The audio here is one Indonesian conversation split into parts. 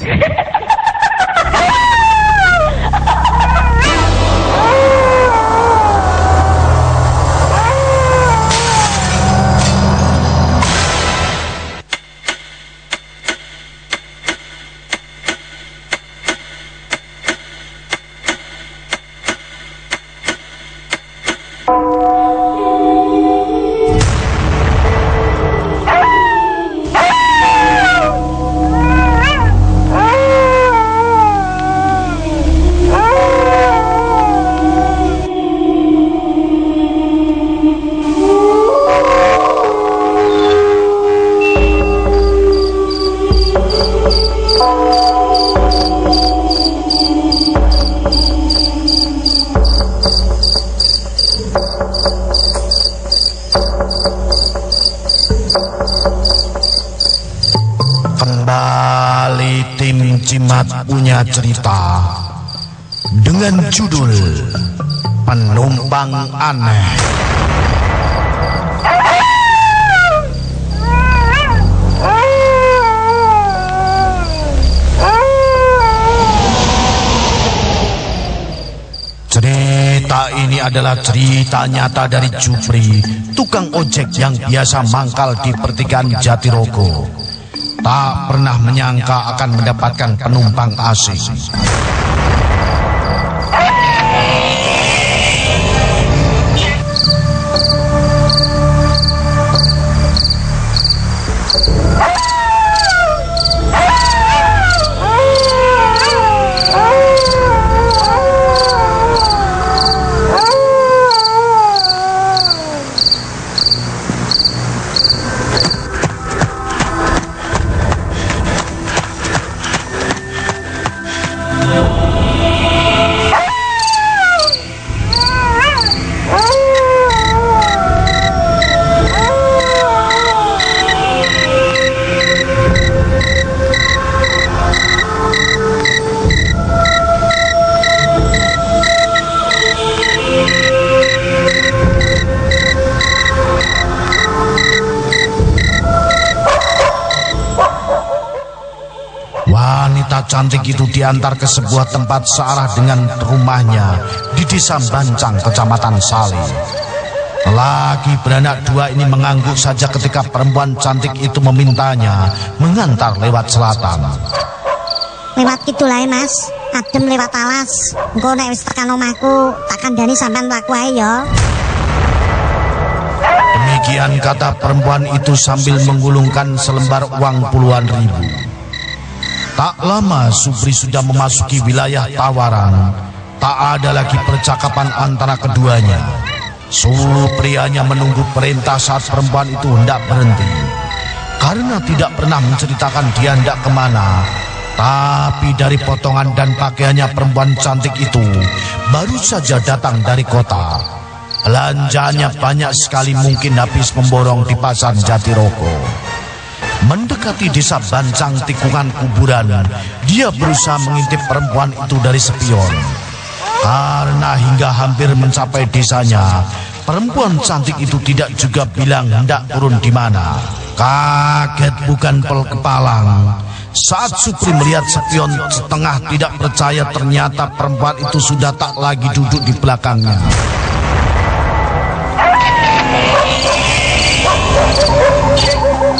you Kembali tim Cimat punya cerita dengan judul Penumpang Aneh. Cerita ini adalah cerita nyata dari Jupri, tukang ojek yang biasa mangkal di pertigaan Jatirogo. Tak pernah menyangka akan mendapatkan penumpang asing. Cantik itu diantar ke sebuah tempat searah dengan rumahnya di desa Bancang, kecamatan Sali. Laki beranak dua ini mengangguk saja ketika perempuan cantik itu memintanya mengantar lewat selatan. lewat kidul ae mas adem lewat alas engko nek wis tekan omahku tak kandhani sampean laku ae ya Demikian kata perempuan itu sambil menggulungkan selembar uang puluhan ribu. Tak lama Supri sudah memasuki wilayah tawaran. Tak ada lagi percakapan antara keduanya. Supri hanya menunggu perintah saat perempuan itu hendak berhenti. Karena tidak pernah menceritakan dia hendak ke mana. Tapi dari potongan dan pakaiannya perempuan cantik itu baru saja datang dari kota. Belanjanya banyak sekali mungkin habis memborong di pasar Jatirogo. Mendekati desa Bancang tikungan kuburan, dia berusaha mengintip perempuan itu dari spion. Karena hingga hampir mencapai desanya, perempuan cantik itu tidak juga bilang hendak turun di mana. Kaget bukan pel kepalang. Saat Supri melihat spion setengah tidak percaya ternyata perempuan itu sudah tak lagi duduk di belakangnya.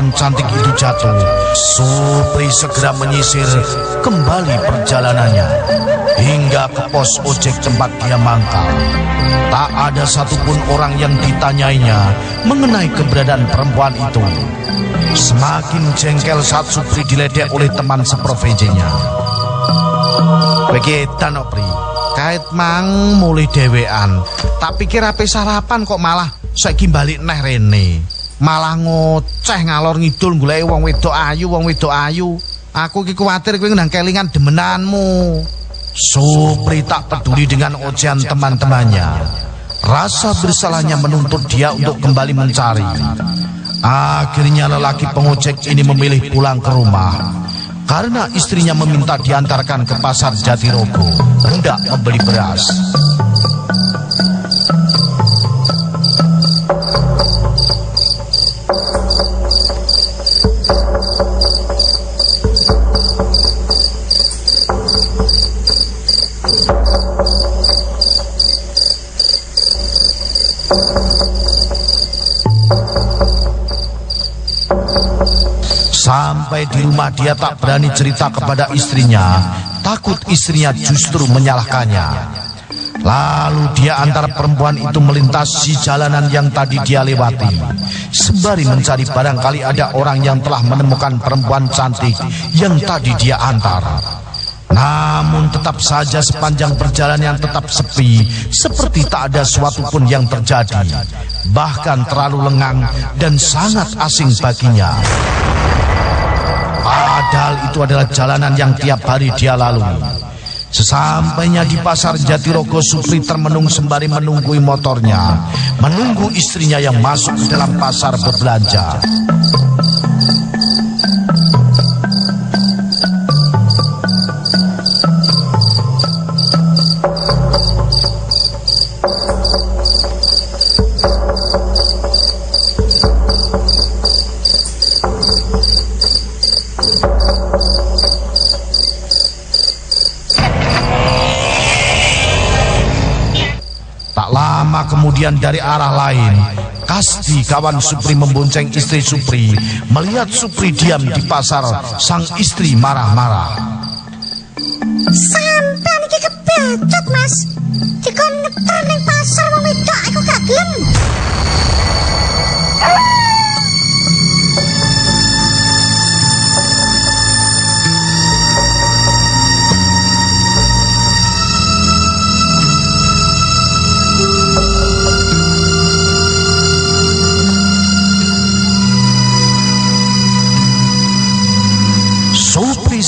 perempuan cantik itu jatuh. Supri segera menyisir kembali perjalanannya hingga ke pos ojek tempat dia mangkal. Tak ada satupun orang yang ditanyainya mengenai keberadaan perempuan itu. Semakin jengkel saat Supri diledek oleh teman seprofesinya. Bagi edan kok Pri. Kait mang mulai dewean. Tak pikir ape sarapan kok malah saiki balik neh rene. Malah ngoceh ngalor ngidul golek wong wedok ayu, wong wedok ayu. Aku ki kuwatir kowe nang kelingan demenanmu. Supri tak peduli dengan ocehan teman-temannya. Rasa bersalahnya menuntut dia untuk kembali mencari. Akhirnya lelaki pengojek ini memilih pulang ke rumah karena istrinya meminta diantarkan ke pasar Jatirogo hendak membeli beras. Di rumah dia tak berani cerita kepada istrinya, takut istrinya justru menyalahkannya. Lalu dia antar perempuan itu melintasi jalanan yang tadi dia lewati. Sembari mencari barangkali ada orang yang telah menemukan perempuan cantik yang tadi dia antar. Namun tetap saja sepanjang perjalanan tetap sepi, seperti tak ada suatu pun yang terjadi. Bahkan terlalu lengang dan sangat asing baginya. Padahal itu adalah jalanan yang tiap hari dia lalui. Sesampainya di pasar Jatirogo, Supri termenung sembari menunggui motornya, menunggu istrinya yang masuk ke dalam pasar berbelanja. Lama kemudian dari arah lain, Kasti kawan Supri membonceng istri Supri. Melihat Supri diam di pasar, sang istri marah-marah. Sampean iki kebecut, Mas. Dikon ngeter ning pasar wong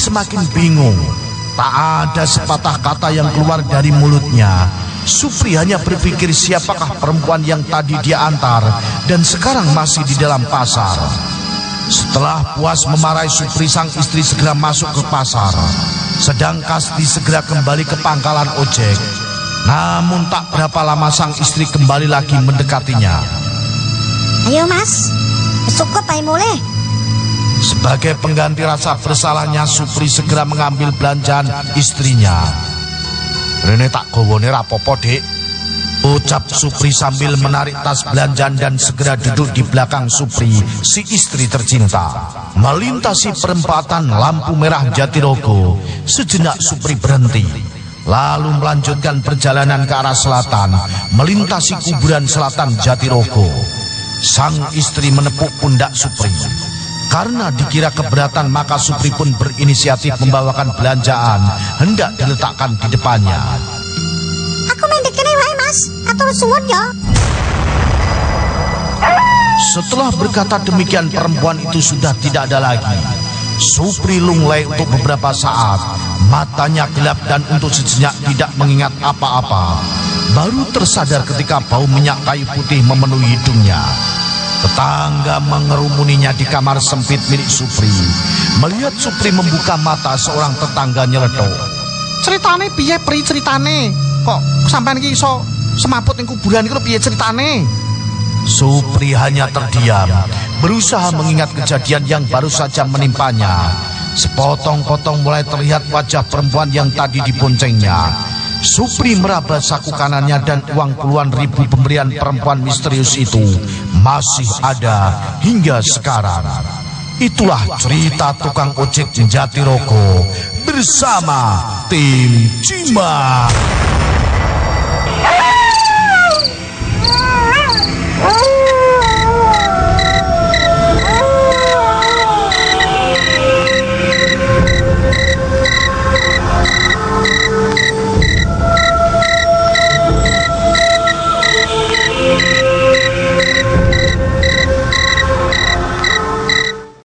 semakin bingung. Tak ada sepatah kata yang keluar dari mulutnya. Supri hanya berpikir siapakah perempuan yang tadi dia antar dan sekarang masih di dalam pasar. Setelah puas memarahi Supri sang istri segera masuk ke pasar. Sedang Kasti segera kembali ke pangkalan ojek. Namun tak berapa lama sang istri kembali lagi mendekatinya. Ayo, Mas. Cukup ae mulai. Sebagai pengganti rasa bersalahnya Supri segera mengambil belanjaan istrinya Rene tak gowone rapopo dek Ucap Supri sambil menarik tas belanjaan dan segera duduk di belakang Supri, si istri tercinta. Melintasi perempatan lampu merah Jatirogo, sejenak Supri berhenti. Lalu melanjutkan perjalanan ke arah selatan, melintasi kuburan selatan Jatirogo. Sang istri menepuk pundak Supri. Karena dikira keberatan maka Supri pun berinisiatif membawakan belanjaan hendak diletakkan di depannya. Aku mendek kene wae, Mas. Atur suwun ya. Setelah berkata demikian perempuan itu sudah tidak ada lagi. Supri lunglai untuk beberapa saat, matanya gelap dan untuk sejenak tidak mengingat apa-apa. Baru tersadar ketika bau minyak kayu putih memenuhi hidungnya. Tetangga mengerumuninya di kamar sempit milik Supri. Melihat Supri membuka mata, seorang tetangga nyeletuk. ceritane piye pri ceritane kok sampean iki iso semaput ning kuburan iku piye ceritane Supri hanya terdiam, berusaha mengingat kejadian yang baru saja menimpanya. Sepotong-potong mulai terlihat wajah perempuan yang tadi diboncengnya. Supri meraba saku kanannya dan uang puluhan ribu pemberian perempuan misterius itu masih ada hingga sekarang. Itulah cerita tukang ojek Jatirogo bersama tim Cimak. Oh.